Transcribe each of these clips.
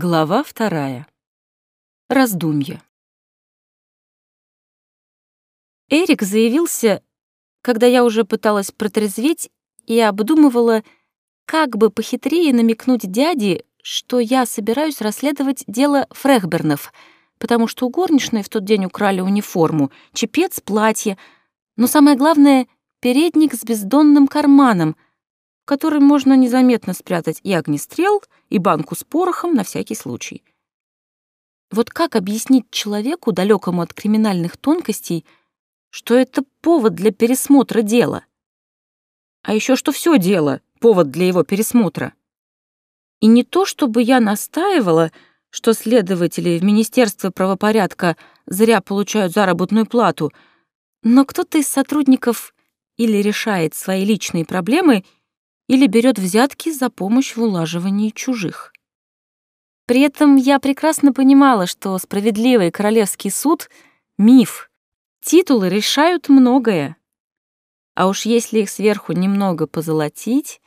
Глава вторая. Раздумье. Эрик заявился, когда я уже пыталась протрезветь и обдумывала, как бы похитрее намекнуть дяде, что я собираюсь расследовать дело Фрехбернов, потому что у горничной в тот день украли униформу, чепец, платье, но самое главное — передник с бездонным карманом — который можно незаметно спрятать и огнестрел, и банку с порохом на всякий случай. Вот как объяснить человеку, далекому от криминальных тонкостей, что это повод для пересмотра дела? А еще что все дело — повод для его пересмотра. И не то, чтобы я настаивала, что следователи в Министерстве правопорядка зря получают заработную плату, но кто-то из сотрудников или решает свои личные проблемы — или берет взятки за помощь в улаживании чужих. При этом я прекрасно понимала, что справедливый королевский суд — миф. Титулы решают многое. А уж если их сверху немного позолотить,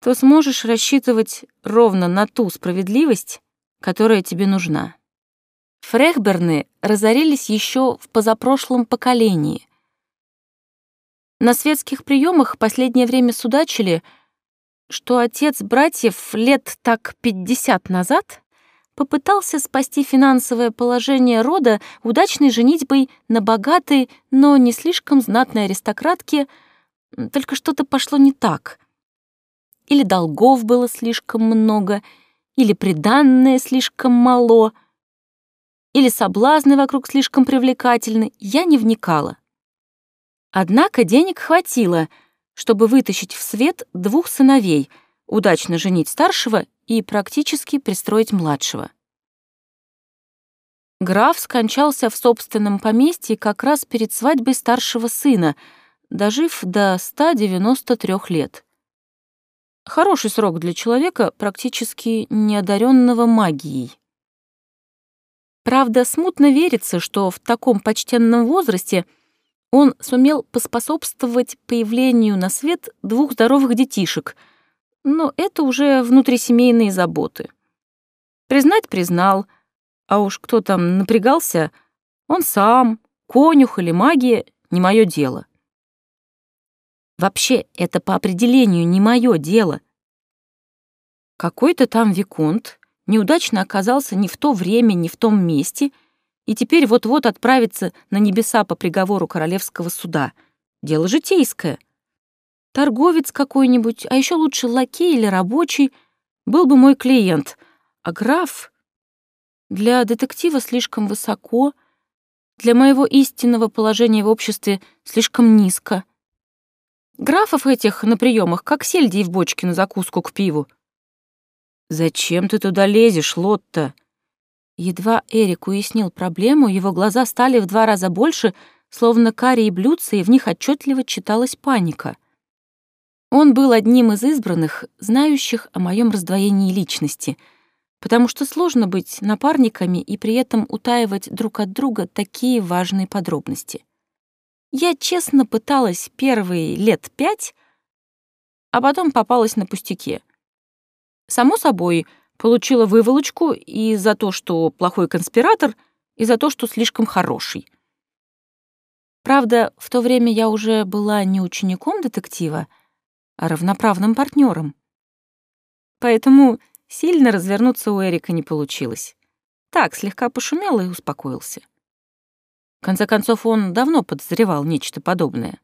то сможешь рассчитывать ровно на ту справедливость, которая тебе нужна. Фрехберны разорились еще в позапрошлом поколении. На светских приемах последнее время судачили — что отец братьев лет так пятьдесят назад попытался спасти финансовое положение рода удачной женитьбой на богатой, но не слишком знатной аристократке, только что-то пошло не так. Или долгов было слишком много, или приданное слишком мало, или соблазны вокруг слишком привлекательны, я не вникала. Однако денег хватило — чтобы вытащить в свет двух сыновей, удачно женить старшего и практически пристроить младшего. Граф скончался в собственном поместье как раз перед свадьбой старшего сына, дожив до 193 лет. Хороший срок для человека, практически неодаренного магией. Правда, смутно верится, что в таком почтенном возрасте — он сумел поспособствовать появлению на свет двух здоровых детишек, но это уже внутрисемейные заботы. Признать признал, а уж кто там напрягался, он сам, конюх или магия — не мое дело. Вообще, это по определению не мое дело. Какой-то там виконт неудачно оказался не в то время, не в том месте — и теперь вот-вот отправится на небеса по приговору королевского суда. Дело житейское. Торговец какой-нибудь, а еще лучше лакей или рабочий, был бы мой клиент. А граф для детектива слишком высоко, для моего истинного положения в обществе слишком низко. Графов этих на приемах, как сельди в бочке на закуску к пиву. «Зачем ты туда лезешь, Лотта?» Едва Эрик уяснил проблему, его глаза стали в два раза больше, словно карие блюдца, и в них отчетливо читалась паника. Он был одним из избранных, знающих о моем раздвоении личности, потому что сложно быть напарниками и при этом утаивать друг от друга такие важные подробности. Я честно пыталась первые лет пять, а потом попалась на пустяке. Само собой, Получила выволочку и за то, что плохой конспиратор, и за то, что слишком хороший. Правда, в то время я уже была не учеником детектива, а равноправным партнером. Поэтому сильно развернуться у Эрика не получилось. Так, слегка пошумел и успокоился. В конце концов, он давно подозревал нечто подобное.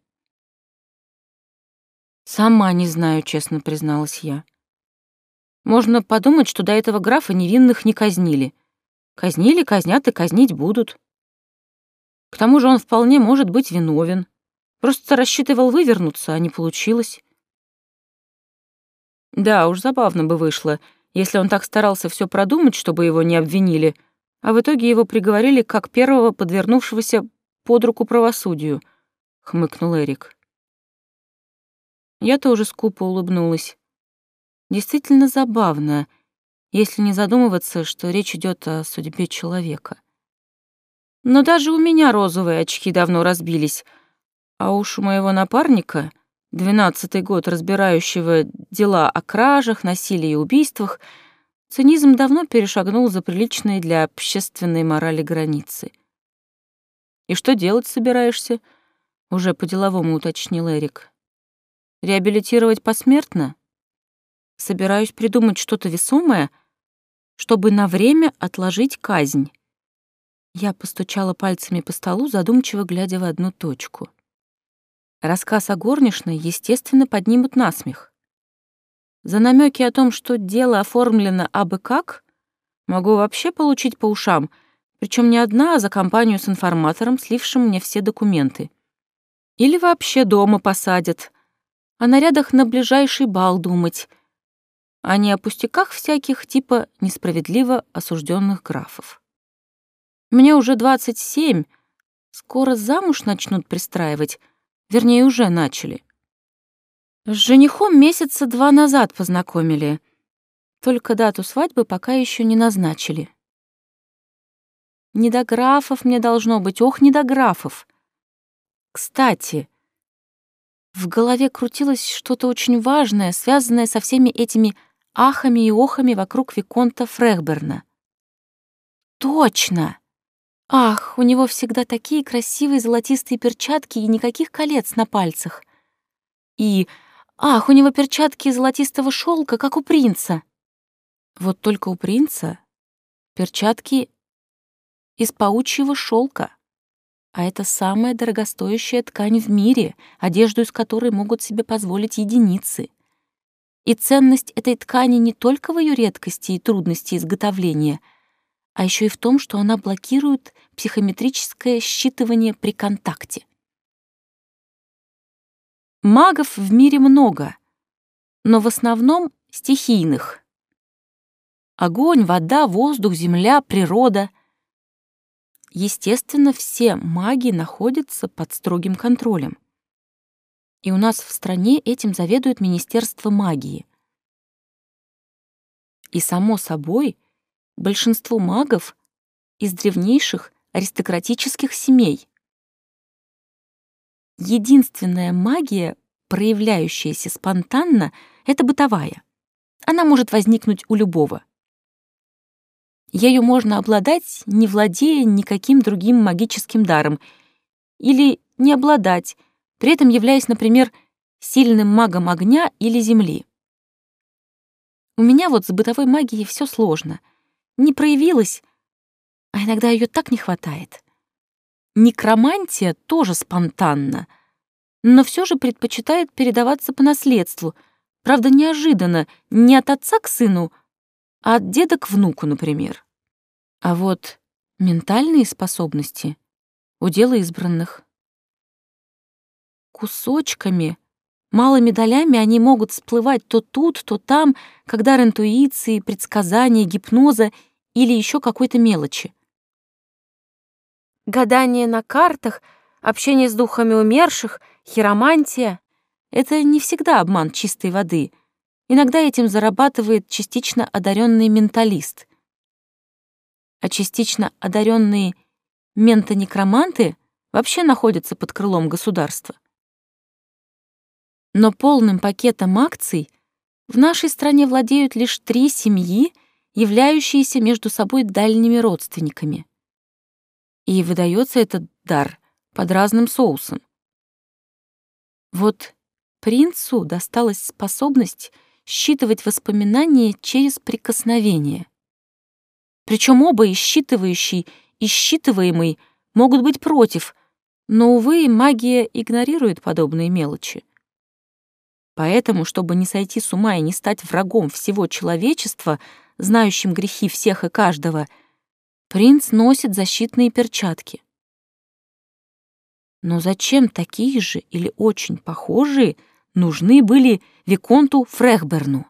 «Сама не знаю», — честно призналась я. Можно подумать, что до этого графа невинных не казнили. Казнили, казнят и казнить будут. К тому же он вполне может быть виновен. Просто рассчитывал вывернуться, а не получилось. Да, уж забавно бы вышло, если он так старался все продумать, чтобы его не обвинили, а в итоге его приговорили как первого подвернувшегося под руку правосудию, — хмыкнул Эрик. Я тоже скупо улыбнулась. Действительно забавно, если не задумываться, что речь идет о судьбе человека. Но даже у меня розовые очки давно разбились, а уж у моего напарника, двенадцатый год разбирающего дела о кражах, насилии и убийствах, Цинизм давно перешагнул за приличные для общественной морали границы. «И что делать собираешься?» — уже по-деловому уточнил Эрик. «Реабилитировать посмертно? Собираюсь придумать что-то весомое, чтобы на время отложить казнь». Я постучала пальцами по столу, задумчиво глядя в одну точку. Рассказ о горничной, естественно, поднимут насмех. За намеки о том, что дело оформлено абы как, могу вообще получить по ушам, причем не одна, а за компанию с информатором, слившим мне все документы. Или вообще дома посадят. О нарядах на ближайший бал думать, а не о пустяках всяких, типа несправедливо осужденных графов. Мне уже 27, скоро замуж начнут пристраивать, вернее, уже начали. С женихом месяца два назад познакомили. Только дату свадьбы пока еще не назначили. Не до графов мне должно быть, ох, не до графов. Кстати, в голове крутилось что-то очень важное, связанное со всеми этими ахами и охами вокруг Виконта Фрехберна. Точно! Ах, у него всегда такие красивые золотистые перчатки и никаких колец на пальцах. И Ах, у него перчатки золотистого шелка, как у принца. Вот только у принца перчатки из паучьего шелка. А это самая дорогостоящая ткань в мире, одежду из которой могут себе позволить единицы. И ценность этой ткани не только в ее редкости и трудности изготовления, а еще и в том, что она блокирует психометрическое считывание при контакте. Магов в мире много, но в основном стихийных. Огонь, вода, воздух, земля, природа. Естественно, все маги находятся под строгим контролем. И у нас в стране этим заведует Министерство магии. И, само собой, большинство магов из древнейших аристократических семей — Единственная магия, проявляющаяся спонтанно, это бытовая. Она может возникнуть у любого. Ею можно обладать, не владея никаким другим магическим даром, или не обладать, при этом являясь, например, сильным магом огня или земли. У меня вот с бытовой магией все сложно. Не проявилась, а иногда ее так не хватает. Некромантия тоже спонтанна, но все же предпочитает передаваться по наследству, правда, неожиданно, не от отца к сыну, а от деда к внуку, например. А вот ментальные способности — удел избранных. Кусочками, малыми долями они могут всплывать то тут, то там, когда интуиции, предсказания, гипноза или еще какой-то мелочи. Гадание на картах, общение с духами умерших, хиромантия — это не всегда обман чистой воды. Иногда этим зарабатывает частично одаренный менталист. А частично одаренные ментонекроманты вообще находятся под крылом государства. Но полным пакетом акций в нашей стране владеют лишь три семьи, являющиеся между собой дальними родственниками и выдается этот дар под разным соусом. Вот принцу досталась способность считывать воспоминания через прикосновение. Причем оба, и считывающий, и считываемый, могут быть против, но, увы, магия игнорирует подобные мелочи. Поэтому, чтобы не сойти с ума и не стать врагом всего человечества, знающим грехи всех и каждого — Принц носит защитные перчатки. Но зачем такие же или очень похожие нужны были Виконту Фрехберну?